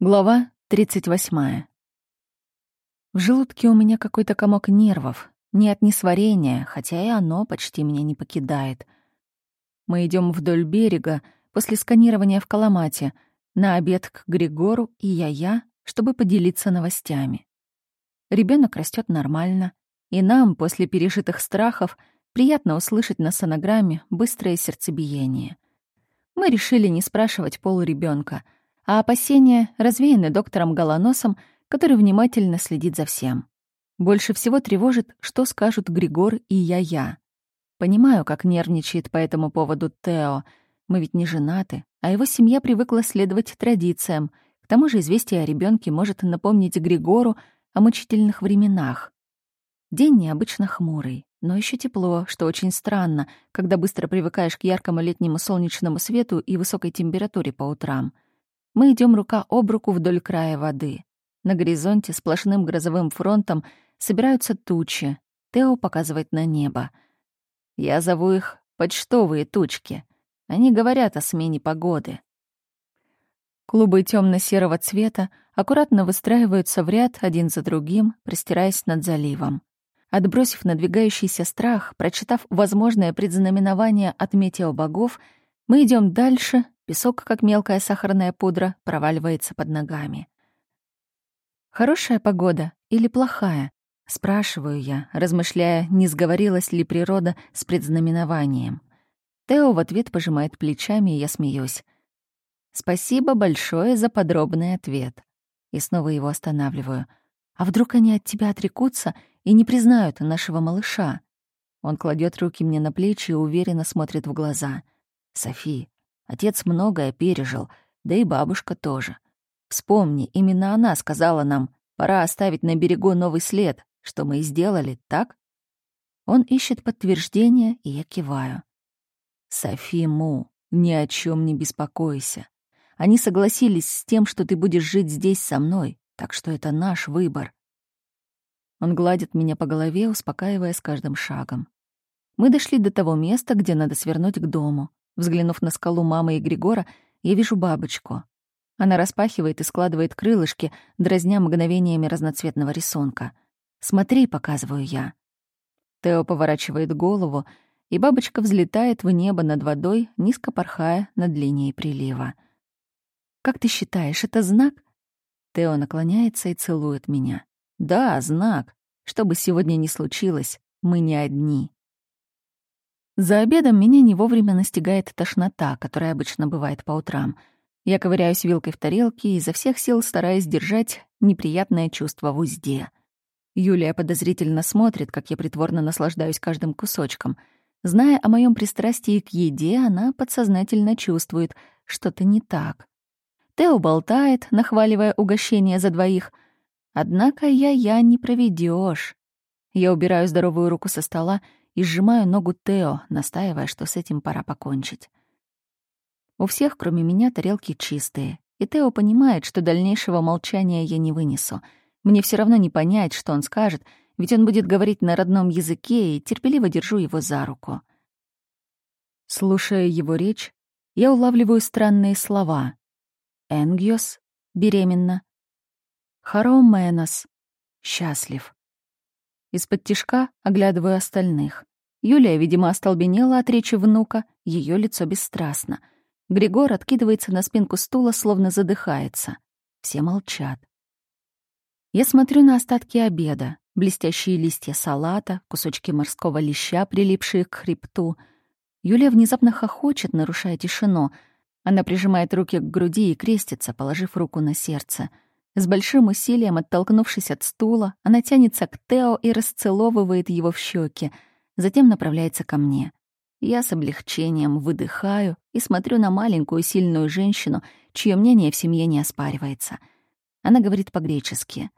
Глава 38. В желудке у меня какой-то комок нервов. Не от несварения, хотя и оно почти меня не покидает. Мы идем вдоль берега после сканирования в Каламате на обед к Григору и я-я, чтобы поделиться новостями. Ребенок растет нормально, и нам, после пережитых страхов, приятно услышать на сонограмме быстрое сердцебиение. Мы решили не спрашивать пол ребенка — а опасения развеяны доктором Голоносом, который внимательно следит за всем. Больше всего тревожит, что скажут Григор и я-я. Понимаю, как нервничает по этому поводу Тео. Мы ведь не женаты, а его семья привыкла следовать традициям. К тому же известие о ребенке может напомнить Григору о мучительных временах. День необычно хмурый, но еще тепло, что очень странно, когда быстро привыкаешь к яркому летнему солнечному свету и высокой температуре по утрам — мы идем рука об руку вдоль края воды. На горизонте сплошным грозовым фронтом собираются тучи. Тео показывает на небо. Я зову их почтовые тучки. Они говорят о смене погоды. Клубы темно-серого цвета аккуратно выстраиваются в ряд один за другим, простираясь над заливом. Отбросив надвигающийся страх, прочитав возможное предзнаменование от метеобогов, мы идем дальше Песок, как мелкая сахарная пудра, проваливается под ногами. «Хорошая погода или плохая?» — спрашиваю я, размышляя, не сговорилась ли природа с предзнаменованием. Тео в ответ пожимает плечами, и я смеюсь. «Спасибо большое за подробный ответ». И снова его останавливаю. «А вдруг они от тебя отрекутся и не признают нашего малыша?» Он кладет руки мне на плечи и уверенно смотрит в глаза. «Софи, Отец многое пережил, да и бабушка тоже. Вспомни, именно она сказала нам, пора оставить на берегу новый след, что мы и сделали, так? Он ищет подтверждение, и я киваю. Софи Му, ни о чем не беспокойся. Они согласились с тем, что ты будешь жить здесь со мной, так что это наш выбор. Он гладит меня по голове, успокаивая с каждым шагом. Мы дошли до того места, где надо свернуть к дому. Взглянув на скалу мамы и Григора, я вижу бабочку. Она распахивает и складывает крылышки, дразня мгновениями разноцветного рисунка. «Смотри», — показываю я. Тео поворачивает голову, и бабочка взлетает в небо над водой, низко порхая над линией прилива. «Как ты считаешь, это знак?» Тео наклоняется и целует меня. «Да, знак. Что бы сегодня ни случилось, мы не одни». За обедом меня не вовремя настигает тошнота, которая обычно бывает по утрам. Я ковыряюсь вилкой в тарелке и изо всех сил стараюсь держать неприятное чувство в узде. Юлия подозрительно смотрит, как я притворно наслаждаюсь каждым кусочком. Зная о моем пристрастии к еде, она подсознательно чувствует, что-то не так. Тео болтает, нахваливая угощение за двоих. Однако я-я не проведешь. Я убираю здоровую руку со стола и сжимаю ногу Тео, настаивая, что с этим пора покончить. У всех, кроме меня, тарелки чистые, и Тео понимает, что дальнейшего молчания я не вынесу. Мне все равно не понять, что он скажет, ведь он будет говорить на родном языке, и терпеливо держу его за руку. Слушая его речь, я улавливаю странные слова. «Энгиос» — беременна. «Хароменос» — счастлив. Из-под тишка оглядываю остальных. Юлия, видимо, остолбенела от речи внука, ее лицо бесстрастно. Григор откидывается на спинку стула, словно задыхается. Все молчат. Я смотрю на остатки обеда. Блестящие листья салата, кусочки морского леща, прилипшие к хребту. Юлия внезапно хохочет, нарушая тишину. Она прижимает руки к груди и крестится, положив руку на сердце. С большим усилием, оттолкнувшись от стула, она тянется к Тео и расцеловывает его в щеки — затем направляется ко мне. Я с облегчением выдыхаю и смотрю на маленькую сильную женщину, чье мнение в семье не оспаривается. Она говорит по-гречески.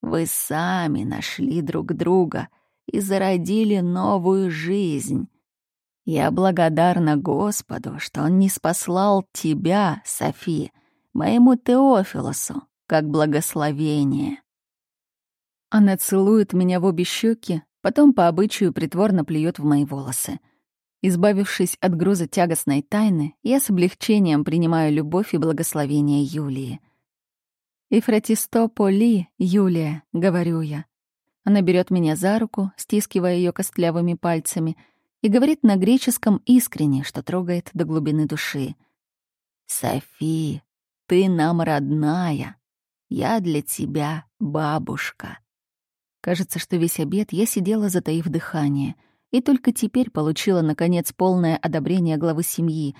«Вы сами нашли друг друга и зародили новую жизнь. Я благодарна Господу, что Он не спаслал тебя, Софи, моему Теофилосу, как благословение». Она целует меня в обе щеки, Потом по обычаю притворно плюет в мои волосы. Избавившись от груза тягостной тайны, я с облегчением принимаю любовь и благословение Юлии. «Ифратистополи, Юлия», — говорю я. Она берет меня за руку, стискивая ее костлявыми пальцами, и говорит на греческом искренне, что трогает до глубины души. «Софи, ты нам родная. Я для тебя бабушка». Кажется, что весь обед я сидела, затаив дыхание, и только теперь получила, наконец, полное одобрение главы семьи,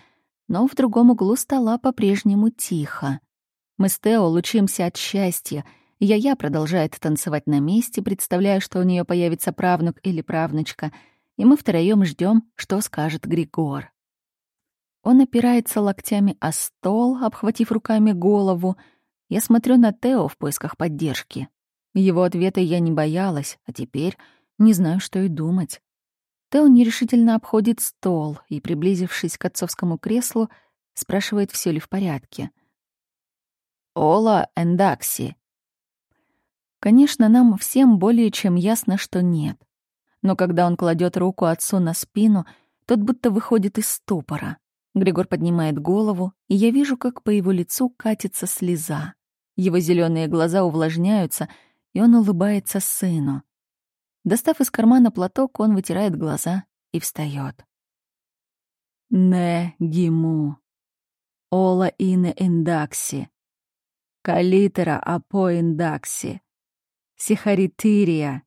но в другом углу стола по-прежнему тихо. Мы с Тео лучимся от счастья — я-я продолжает танцевать на месте, представляя, что у нее появится правнук или правнучка, и мы втроем ждем, что скажет Григор. Он опирается локтями о стол, обхватив руками голову. Я смотрю на Тео в поисках поддержки. Его ответа я не боялась, а теперь не знаю, что и думать. Тео нерешительно обходит стол и, приблизившись к отцовскому креслу, спрашивает, все ли в порядке. «Ола Эндакси», Конечно, нам всем более чем ясно, что нет. Но когда он кладет руку отцу на спину, тот будто выходит из ступора. Григор поднимает голову, и я вижу, как по его лицу катится слеза. Его зеленые глаза увлажняются, и он улыбается сыну. Достав из кармана платок, он вытирает глаза и встает. «Не гиму. Ола ине индакси. Калитера апо индакси. Сихаритырия.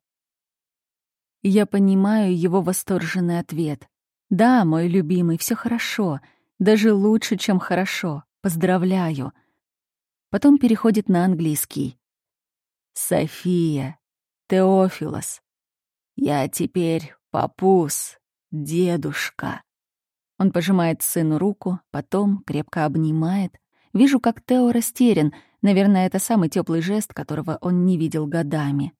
Я понимаю его восторженный ответ. Да, мой любимый, все хорошо. Даже лучше, чем хорошо. Поздравляю. Потом переходит на английский. София, Теофилос. Я теперь папус, дедушка. Он пожимает сыну руку, потом крепко обнимает. Вижу, как Тео растерян — Наверное, это самый теплый жест, которого он не видел годами.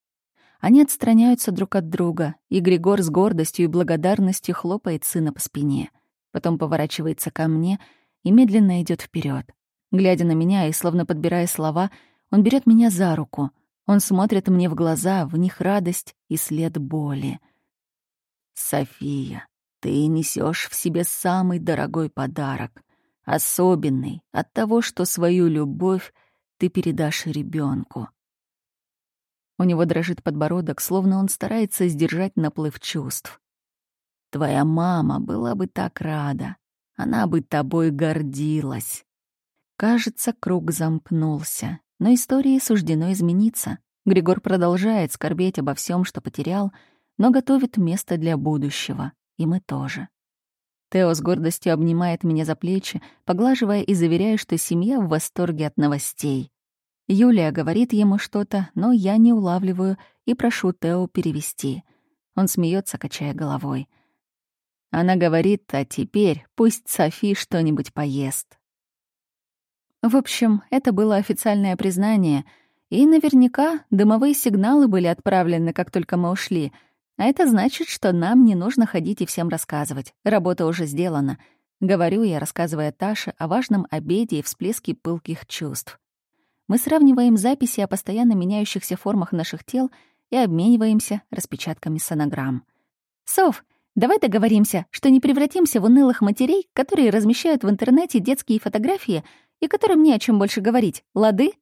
Они отстраняются друг от друга, и Григор с гордостью и благодарностью хлопает сына по спине. Потом поворачивается ко мне и медленно идет вперед. Глядя на меня и словно подбирая слова, он берет меня за руку. Он смотрит мне в глаза, в них радость и след боли. «София, ты несешь в себе самый дорогой подарок, особенный от того, что свою любовь ты передашь ребенку. У него дрожит подбородок, словно он старается сдержать наплыв чувств. Твоя мама была бы так рада. Она бы тобой гордилась. Кажется, круг замкнулся. Но истории суждено измениться. Григор продолжает скорбеть обо всем, что потерял, но готовит место для будущего. И мы тоже. Тео с гордостью обнимает меня за плечи, поглаживая и заверяя, что семья в восторге от новостей. Юлия говорит ему что-то, но я не улавливаю и прошу Тео перевести. Он смеется, качая головой. Она говорит, а теперь пусть Софи что-нибудь поест. В общем, это было официальное признание, и наверняка дымовые сигналы были отправлены, как только мы ушли. А это значит, что нам не нужно ходить и всем рассказывать. Работа уже сделана. Говорю я, рассказывая Таше о важном обеде и всплеске пылких чувств. Мы сравниваем записи о постоянно меняющихся формах наших тел и обмениваемся распечатками сонограмм. «Сов, давай договоримся, что не превратимся в унылых матерей, которые размещают в интернете детские фотографии и которым не о чем больше говорить. Лады?»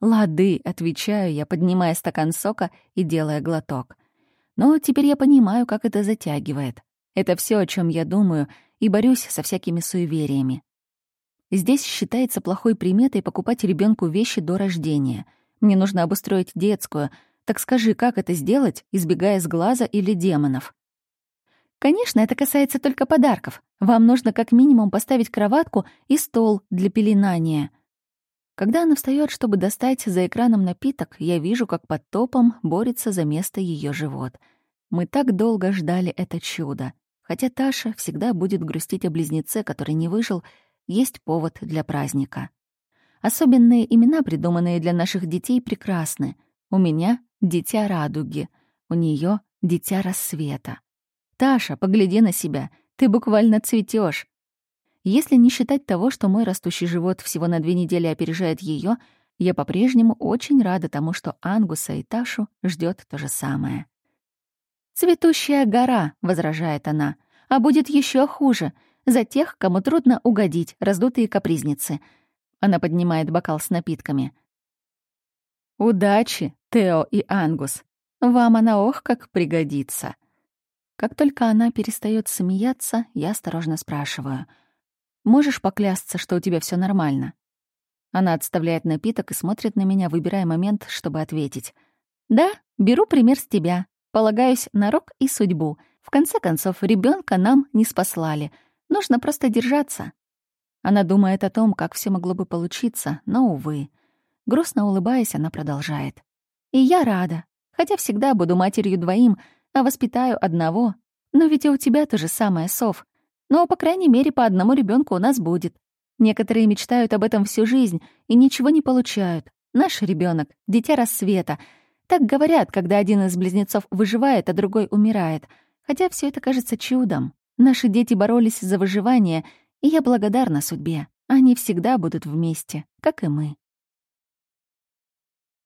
«Лады», — отвечаю я, поднимая стакан сока и делая глоток. Но теперь я понимаю, как это затягивает. Это все, о чем я думаю, и борюсь со всякими суевериями. Здесь считается плохой приметой покупать ребенку вещи до рождения. Мне нужно обустроить детскую. Так скажи, как это сделать, избегая с глаза или демонов? Конечно, это касается только подарков. Вам нужно как минимум поставить кроватку и стол для пеленания. Когда она встает, чтобы достать за экраном напиток, я вижу, как под топом борется за место ее живот. Мы так долго ждали это чудо. Хотя Таша всегда будет грустить о близнеце, который не выжил, есть повод для праздника. Особенные имена, придуманные для наших детей, прекрасны. У меня — дитя радуги, у нее дитя рассвета. Таша, погляди на себя, ты буквально цветешь. Если не считать того, что мой растущий живот всего на две недели опережает ее, я по-прежнему очень рада тому, что Ангуса и Ташу ждет то же самое. «Цветущая гора», — возражает она, — «а будет еще хуже за тех, кому трудно угодить, раздутые капризницы. Она поднимает бокал с напитками. Удачи, Тео и Ангус. Вам она ох как пригодится. Как только она перестает смеяться, я осторожно спрашиваю. «Можешь поклясться, что у тебя все нормально?» Она отставляет напиток и смотрит на меня, выбирая момент, чтобы ответить. «Да, беру пример с тебя. Полагаюсь на рок и судьбу. В конце концов, ребенка нам не спаслали. Нужно просто держаться». Она думает о том, как все могло бы получиться, но, увы. Грустно улыбаясь, она продолжает. «И я рада. Хотя всегда буду матерью двоим, а воспитаю одного. Но ведь и у тебя то же самое, Сов. Но, по крайней мере, по одному ребенку у нас будет. Некоторые мечтают об этом всю жизнь и ничего не получают. Наш ребенок, дитя рассвета. Так говорят, когда один из близнецов выживает, а другой умирает. Хотя все это кажется чудом. Наши дети боролись за выживание, и я благодарна судьбе. Они всегда будут вместе, как и мы.